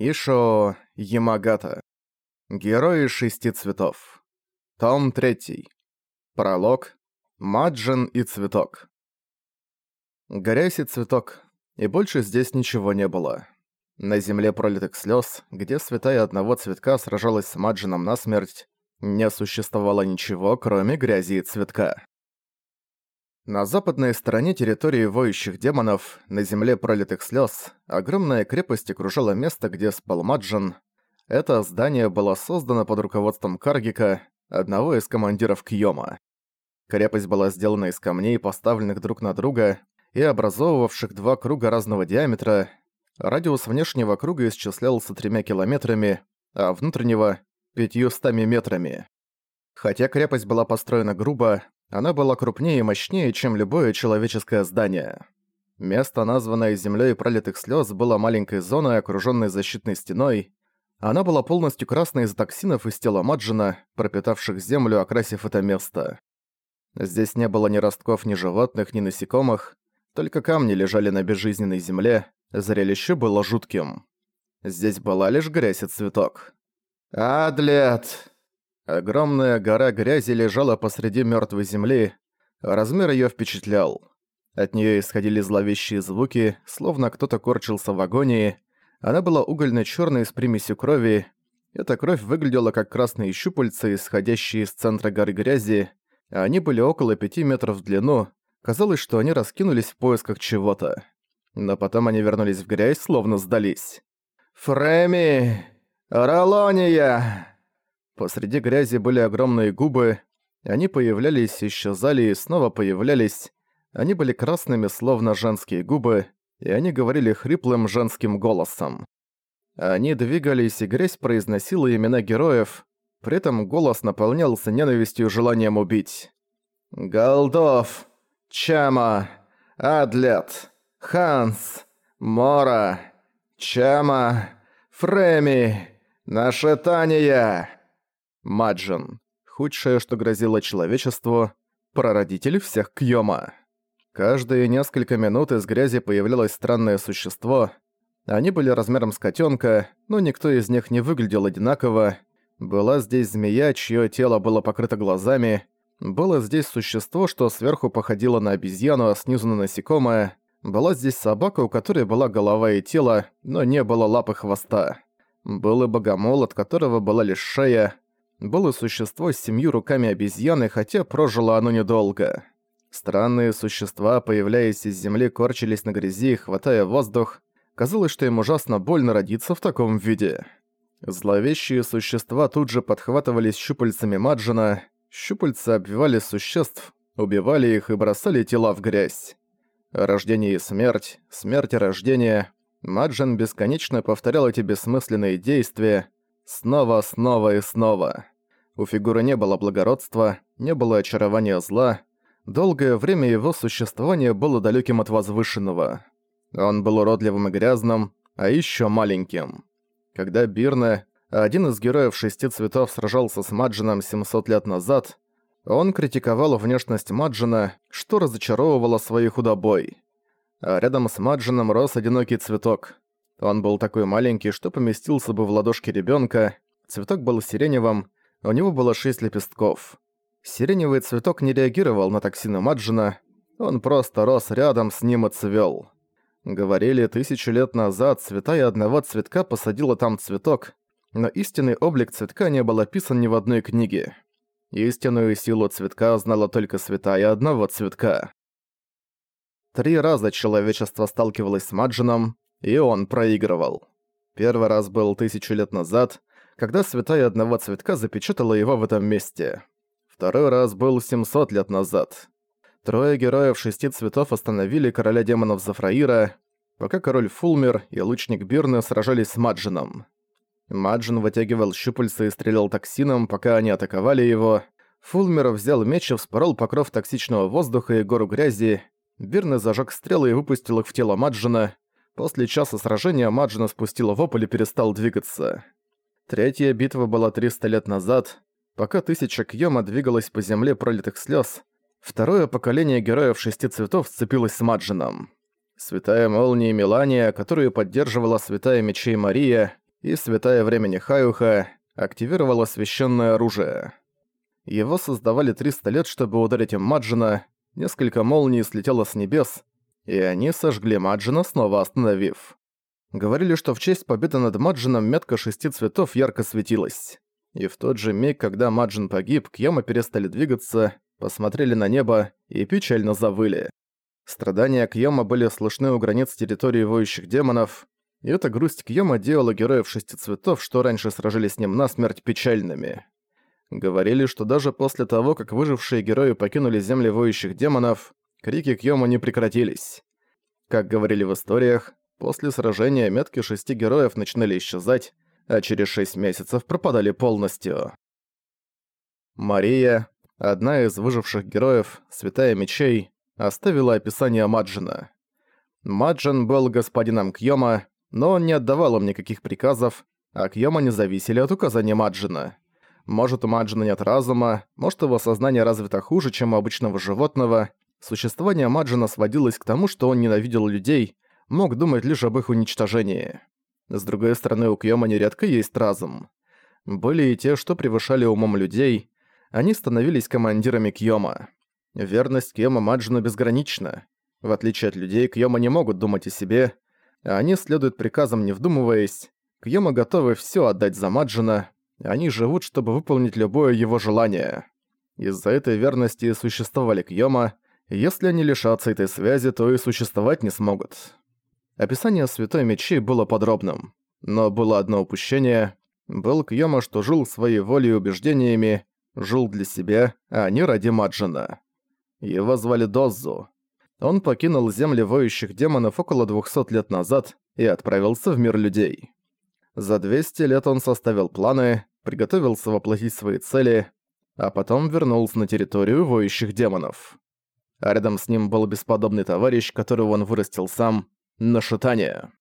Ишо Ямагата. Герои шести цветов. Том 3. Пролог. Маджин и цветок. Горясь и цветок. И больше здесь ничего не было. На земле пролитых слез, где святая одного цветка сражалась с Маджином насмерть, не существовало ничего, кроме грязи и цветка. На западной стороне территории воющих демонов, на земле пролитых слез, огромная крепость окружала место, где спал Маджан. Это здание было создано под руководством Каргика, одного из командиров Кьёма. Крепость была сделана из камней, поставленных друг на друга, и образовывавших два круга разного диаметра. Радиус внешнего круга исчислялся тремя километрами, а внутреннего — пятьюстами метрами. Хотя крепость была построена грубо, она была крупнее и мощнее, чем любое человеческое здание. Место, названное землей пролитых слез, было маленькой зоной, окруженной защитной стеной. Она была полностью красной из токсинов из тела Маджина, пропитавших землю, окрасив это место. Здесь не было ни ростков, ни животных, ни насекомых, только камни лежали на безжизненной земле, зрелище было жутким. Здесь была лишь грязь и цветок. «Адлет!» Огромная гора грязи лежала посреди мертвой земли, размер ее впечатлял. От нее исходили зловещие звуки, словно кто-то корчился в агонии. Она была угольно черной с примесью крови. Эта кровь выглядела как красные щупальца, исходящие из центра горы грязи. Они были около пяти метров в длину. Казалось, что они раскинулись в поисках чего-то. Но потом они вернулись в грязь, словно сдались. «Фреми! Ролония!» Посреди грязи были огромные губы, они появлялись, исчезали и снова появлялись. Они были красными, словно женские губы, и они говорили хриплым женским голосом. Они двигались, и грязь произносила имена героев, при этом голос наполнялся ненавистью и желанием убить. «Голдов! Чама! Адлет! Ханс! Мора! Чама! Фреми! Нашетания!» Маджин. Худшее, что грозило человечеству, прародитель всех Кьёма. Каждые несколько минут из грязи появлялось странное существо. Они были размером с котенка, но никто из них не выглядел одинаково. Была здесь змея, чье тело было покрыто глазами. Было здесь существо, что сверху походило на обезьяну, а снизу на насекомое. Была здесь собака, у которой была голова и тело, но не было лап и хвоста. Был и богомол, от которого была лишь шея было существо с семью руками обезьяны, хотя прожило оно недолго. Странные существа, появляясь из земли, корчились на грязи, хватая воздух. Казалось, что им ужасно больно родиться в таком виде. Зловещие существа тут же подхватывались щупальцами Маджина, щупальца обвивали существ, убивали их и бросали тела в грязь. Рождение и смерть, смерть и рождение. Маджин бесконечно повторял эти бессмысленные действия, Снова, снова и снова. У фигуры не было благородства, не было очарования зла. Долгое время его существование было далеким от возвышенного. Он был уродливым и грязным, а еще маленьким. Когда Бирне, один из героев шести цветов, сражался с Маджином 700 лет назад, он критиковал внешность Маджина, что разочаровывало своей худобой. А рядом с Маджином рос одинокий цветок. Он был такой маленький, что поместился бы в ладошке ребенка. Цветок был сиреневым, у него было шесть лепестков. Сиреневый цветок не реагировал на токсины Маджина, он просто рос рядом с ним и цвел. Говорили, тысячу лет назад цветая одного цветка посадила там цветок, но истинный облик цветка не был описан ни в одной книге. Истинную силу цветка знала только святая одного цветка. Три раза человечество сталкивалось с Маджином, и он проигрывал. Первый раз был тысячу лет назад, когда святая одного цветка запечатала его в этом месте. Второй раз был 700 лет назад. Трое героев шести цветов остановили короля демонов Зафраира, пока король Фулмер и лучник Бирны сражались с Маджином. Маджин вытягивал щупальца и стрелял токсином, пока они атаковали его. Фулмер взял меч и вспорол покров токсичного воздуха и гору грязи. Бирны зажег стрелы и выпустил их в тело Маджина, После часа сражения Маджина спустила вопль и перестал двигаться. Третья битва была 300 лет назад, пока тысяча Кьёма двигалась по земле пролитых слез. Второе поколение героев шести цветов сцепилось с Маджином. Святая Молния Мелания, которую поддерживала Святая Мечей Мария, и святая времени Хаюха активировала священное оружие. Его создавали 300 лет, чтобы ударить им Маджина, несколько молний слетело с небес, и они сожгли Маджина, снова остановив. Говорили, что в честь победы над Маджином метка шести цветов ярко светилась. И в тот же миг, когда Маджин погиб, Кьяма перестали двигаться, посмотрели на небо и печально завыли. Страдания Кьяма были слышны у границ территории воющих демонов, и эта грусть Кьяма делала героев шести цветов, что раньше сражались с ним насмерть, печальными. Говорили, что даже после того, как выжившие герои покинули земли воющих демонов, крики Кьёма не прекратились. Как говорили в историях, после сражения метки шести героев начинали исчезать, а через шесть месяцев пропадали полностью. Мария, одна из выживших героев, святая мечей, оставила описание Маджина. Маджин был господином Кьёма, но он не отдавал им никаких приказов, а Кьёма не зависели от указания Маджина. Может, у Маджина нет разума, может, его сознание развито хуже, чем у обычного животного. Существование Маджина сводилось к тому, что он ненавидел людей, мог думать лишь об их уничтожении. С другой стороны, у Кьёма нередко есть разум. Были и те, что превышали умом людей, они становились командирами Кьёма. Верность Кьёма Маджину безгранична. В отличие от людей, Кьёма не могут думать о себе, а они следуют приказам, не вдумываясь. Кьёма готовы всё отдать за Маджина, они живут, чтобы выполнить любое его желание. Из-за этой верности существовали Кьёма, если они лишатся этой связи, то и существовать не смогут. Описание Святой Мечи было подробным. Но было одно упущение. Был Кьёма, что жил своей волей и убеждениями, жил для себя, а не ради Маджина. Его звали Доззу. Он покинул земли воющих демонов около 200 лет назад и отправился в мир людей. За 200 лет он составил планы, приготовился воплотить свои цели, а потом вернулся на территорию воющих демонов. А рядом с ним был бесподобный товарищ, которого он вырастил сам, Нашитание.